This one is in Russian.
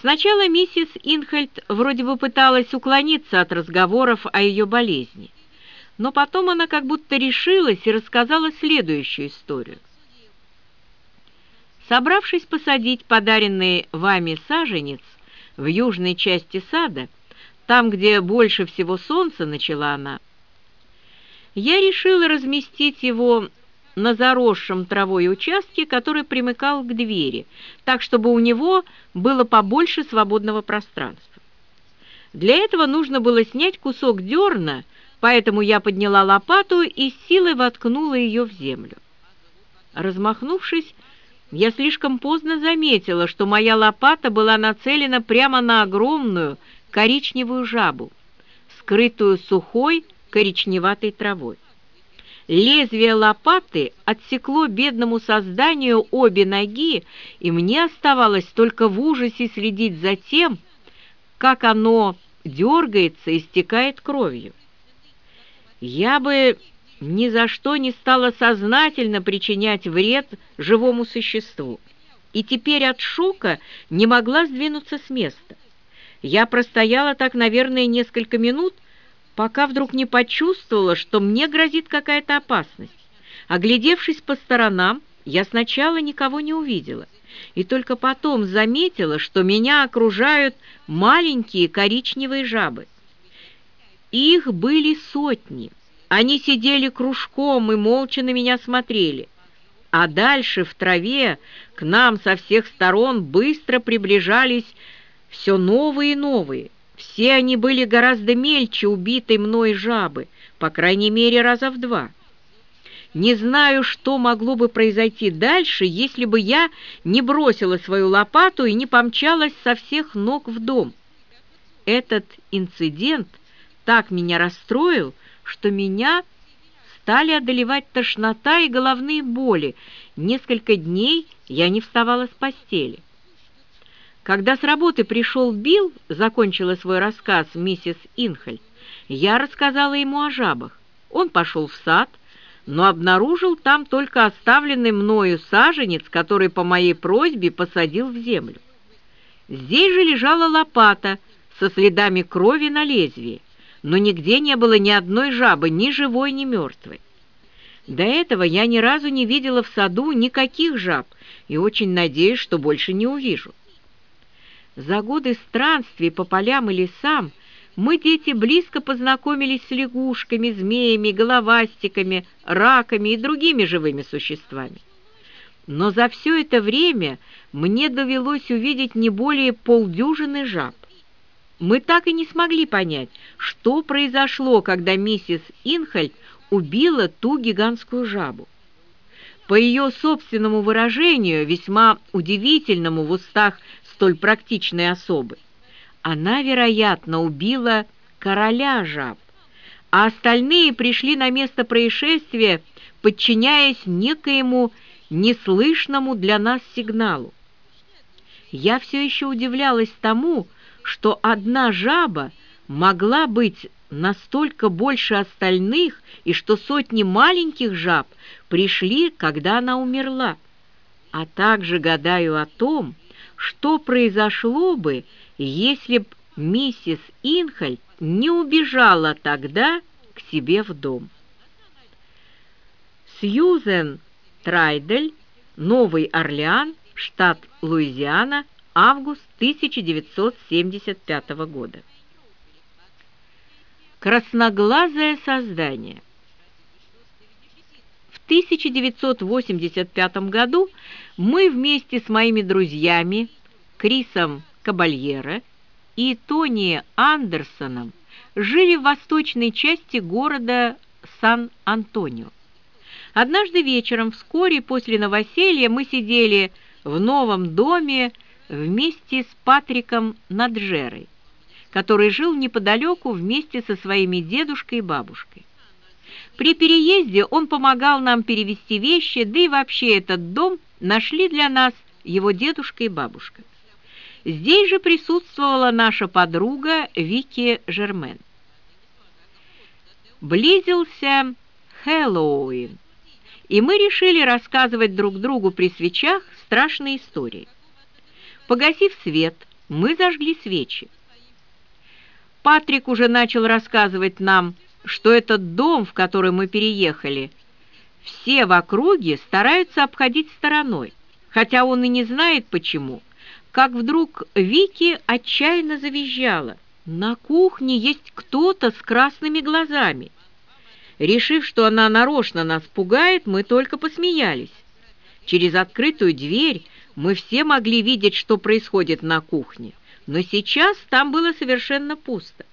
Сначала миссис Инхельд вроде бы пыталась уклониться от разговоров о ее болезни, но потом она как будто решилась и рассказала следующую историю. Собравшись посадить подаренный вами саженец в южной части сада, там, где больше всего солнца, начала она, я решила разместить его на заросшем травой участке, который примыкал к двери, так, чтобы у него было побольше свободного пространства. Для этого нужно было снять кусок дерна, поэтому я подняла лопату и силой воткнула ее в землю. Размахнувшись, я слишком поздно заметила, что моя лопата была нацелена прямо на огромную коричневую жабу, скрытую сухой коричневатой травой. Лезвие лопаты отсекло бедному созданию обе ноги, и мне оставалось только в ужасе следить за тем, как оно дергается и стекает кровью. Я бы ни за что не стала сознательно причинять вред живому существу, и теперь от шока не могла сдвинуться с места. Я простояла так, наверное, несколько минут, пока вдруг не почувствовала, что мне грозит какая-то опасность. Оглядевшись по сторонам, я сначала никого не увидела, и только потом заметила, что меня окружают маленькие коричневые жабы. Их были сотни. Они сидели кружком и молча на меня смотрели. А дальше в траве к нам со всех сторон быстро приближались все новые и новые. Все они были гораздо мельче убитой мной жабы, по крайней мере, раза в два. Не знаю, что могло бы произойти дальше, если бы я не бросила свою лопату и не помчалась со всех ног в дом. Этот инцидент так меня расстроил, что меня стали одолевать тошнота и головные боли. Несколько дней я не вставала с постели. Когда с работы пришел Билл, закончила свой рассказ миссис Инхельд, я рассказала ему о жабах. Он пошел в сад, но обнаружил там только оставленный мною саженец, который по моей просьбе посадил в землю. Здесь же лежала лопата со следами крови на лезвии, но нигде не было ни одной жабы, ни живой, ни мертвой. До этого я ни разу не видела в саду никаких жаб и очень надеюсь, что больше не увижу. За годы странствий по полям и лесам мы, дети, близко познакомились с лягушками, змеями, головастиками, раками и другими живыми существами. Но за все это время мне довелось увидеть не более полдюжины жаб. Мы так и не смогли понять, что произошло, когда миссис Инхальд убила ту гигантскую жабу. По ее собственному выражению, весьма удивительному в устах столь практичной особы. Она, вероятно, убила короля жаб, а остальные пришли на место происшествия, подчиняясь некоему неслышному для нас сигналу. Я все еще удивлялась тому, что одна жаба могла быть настолько больше остальных, и что сотни маленьких жаб пришли, когда она умерла. А также гадаю о том, что произошло бы, если б миссис Инхальд не убежала тогда к себе в дом. Сьюзен Трайдель, Новый Орлеан, штат Луизиана, август 1975 года. Красноглазое создание. В 1985 году мы вместе с моими друзьями Крисом Кабальера и Тони Андерсоном жили в восточной части города Сан-Антонио. Однажды вечером, вскоре после новоселья, мы сидели в новом доме вместе с Патриком Наджерой, который жил неподалеку вместе со своими дедушкой и бабушкой. При переезде он помогал нам перевести вещи, да и вообще этот дом нашли для нас его дедушка и бабушка. Здесь же присутствовала наша подруга Вики Жермен. Близился Хэллоуин, и мы решили рассказывать друг другу при свечах страшные истории. Погасив свет, Мы зажгли свечи. Патрик уже начал рассказывать нам, что этот дом, в который мы переехали, все в округе стараются обходить стороной, хотя он и не знает почему. Как вдруг Вики отчаянно завизжала. На кухне есть кто-то с красными глазами. Решив, что она нарочно нас пугает, мы только посмеялись. Через открытую дверь мы все могли видеть, что происходит на кухне, но сейчас там было совершенно пусто.